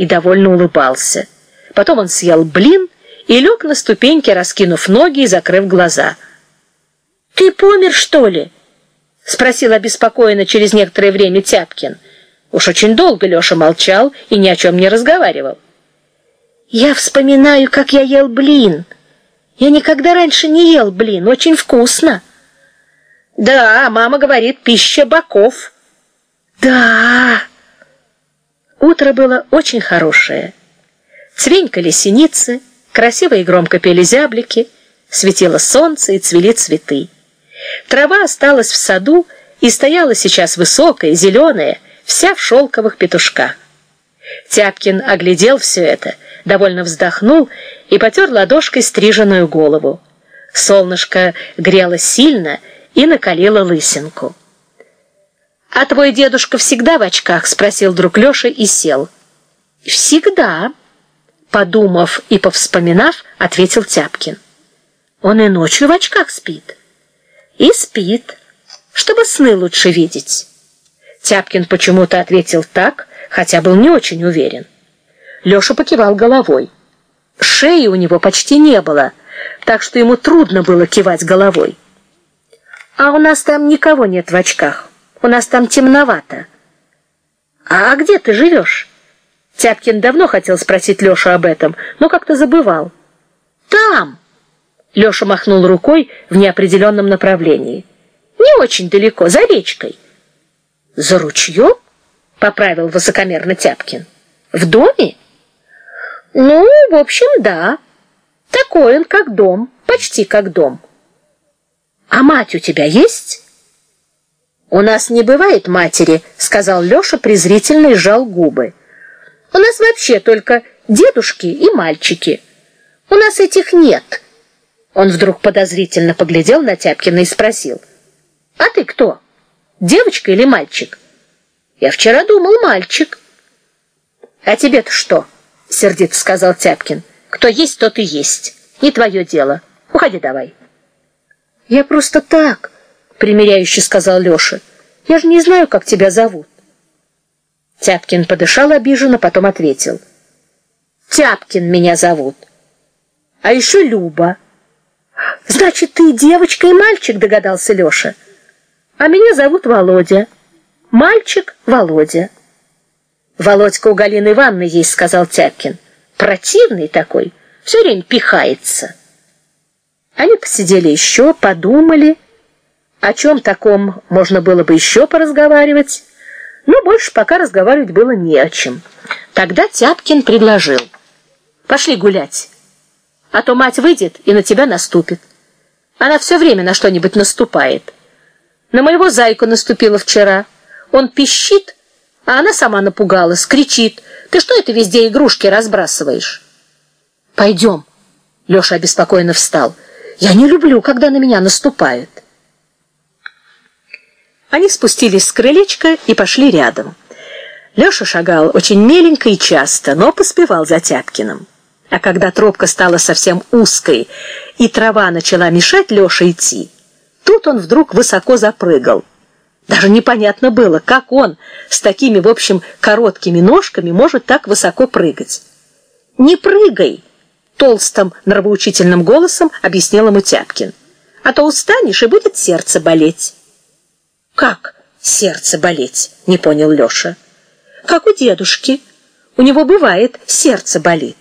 и довольно улыбался. Потом он съел блин и лег на ступеньки, раскинув ноги и закрыв глаза. «Ты помер, что ли?» — спросил обеспокоенно через некоторое время Тяпкин. Уж очень долго Леша молчал и ни о чем не разговаривал. «Я вспоминаю, как я ел блин. Я никогда раньше не ел блин, очень вкусно». «Да, мама говорит, пища боков». «Да». Утро было очень хорошее. Цвенькали синицы, красиво и громко пели зяблики, светило солнце и цвели цветы. Трава осталась в саду и стояла сейчас высокая, зеленая, вся в шелковых петушках. Тяпкин оглядел все это, довольно вздохнул и потер ладошкой стриженную голову. Солнышко грело сильно и накалило лысинку. «А твой дедушка всегда в очках?» — спросил друг Леша и сел. «Всегда», — подумав и повспоминав, ответил Тяпкин. «Он и ночью в очках спит» и спит, чтобы сны лучше видеть. Тяпкин почему-то ответил так, хотя был не очень уверен. Леша покивал головой. Шеи у него почти не было, так что ему трудно было кивать головой. А у нас там никого нет в очках. У нас там темновато. А где ты живешь? Тяпкин давно хотел спросить Лешу об этом, но как-то забывал. Там Леша махнул рукой в неопределенном направлении. Не очень далеко, за речкой. За ручьем? Поправил высокомерно Тяпкин. В доме? Ну, в общем, да. Такой он, как дом, почти как дом. А мать у тебя есть? У нас не бывает матери, сказал Леша презрительно и сжал губы. У нас вообще только дедушки и мальчики. У нас этих нет. Он вдруг подозрительно поглядел на Тяпкина и спросил: "А ты кто? Девочка или мальчик?" "Я вчера думал, мальчик". "А тебе-то что?" сердито сказал Тяпкин. "Кто есть, тот и есть. Не твое дело. Уходи давай". "Я просто так", примиряюще сказал Леша. "Я же не знаю, как тебя зовут". Тяпкин подышал обиженно, потом ответил: "Тяпкин меня зовут. А еще Люба". Значит, ты девочка и мальчик, догадался Леша. А меня зовут Володя. Мальчик Володя. Володька у Галины Ивановны есть, сказал Тяпкин. Противный такой, все время пихается. Они посидели еще, подумали, о чем таком можно было бы еще поразговаривать, но больше пока разговаривать было не о чем. Тогда Тяпкин предложил: "Пошли гулять, а то мать выйдет и на тебя наступит". Она все время на что-нибудь наступает. На моего зайку наступила вчера. Он пищит, а она сама напугалась, кричит: "Ты что это везде игрушки разбрасываешь?" Пойдем. Леша обеспокоенно встал. Я не люблю, когда на меня наступают. Они спустились с крылечка и пошли рядом. Леша шагал очень меленько и часто, но поспевал за Тяпкиным. А когда тропка стала совсем узкой, и трава начала мешать Лёше идти, тут он вдруг высоко запрыгал. Даже непонятно было, как он с такими, в общем, короткими ножками может так высоко прыгать. "Не прыгай", толстым нравоучительным голосом объяснил ему Тяпкин. "А то устанешь и будет сердце болеть". "Как сердце болеть?" не понял Лёша. "Как у дедушки. У него бывает сердце болит".